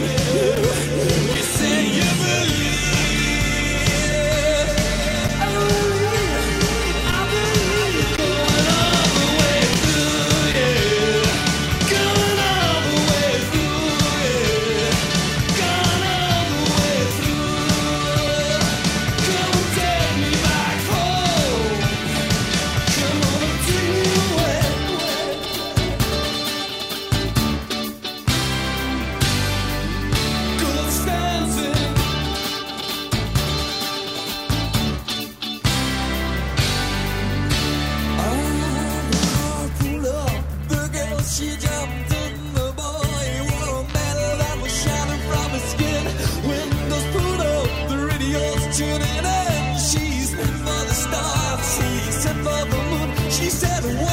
yeah. she said,